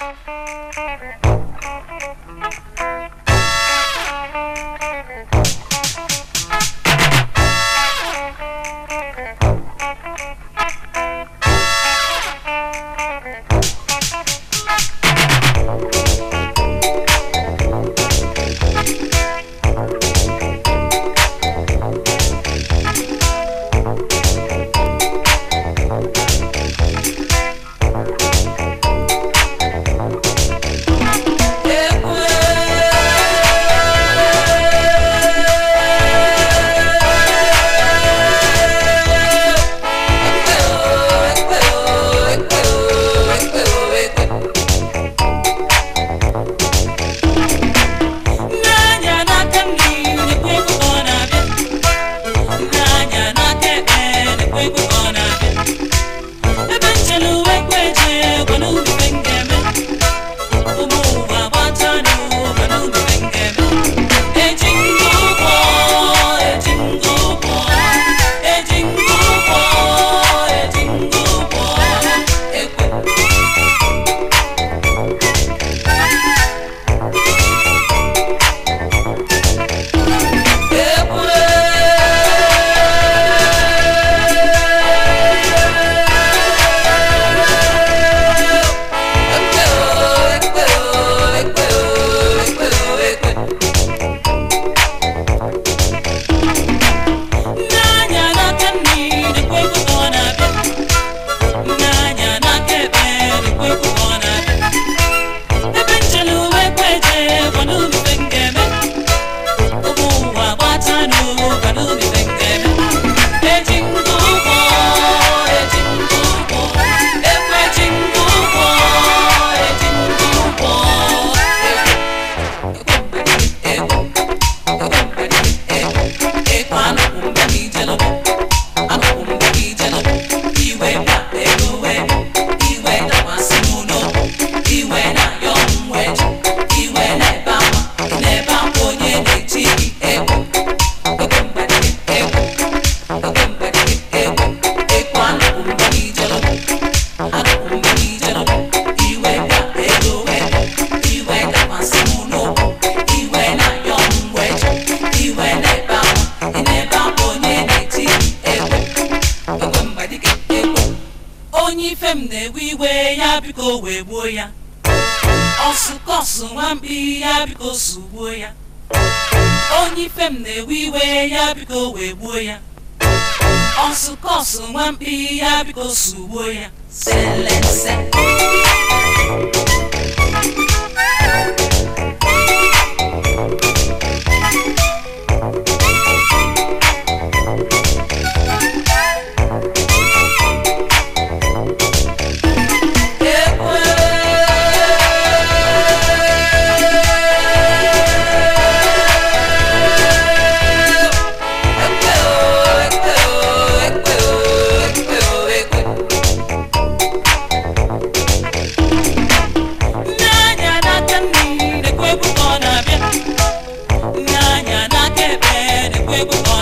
Thank you. onye ife m na-ewe iwe ya biko wee gbuo ya ọsụkọsụ nwamkpi ya biko sugbuo ya onye ife m na-ewe iwe ya biko wee gbuo ya ọsụkọsụ nwamkpi ya biko sugbuo ya selese baby.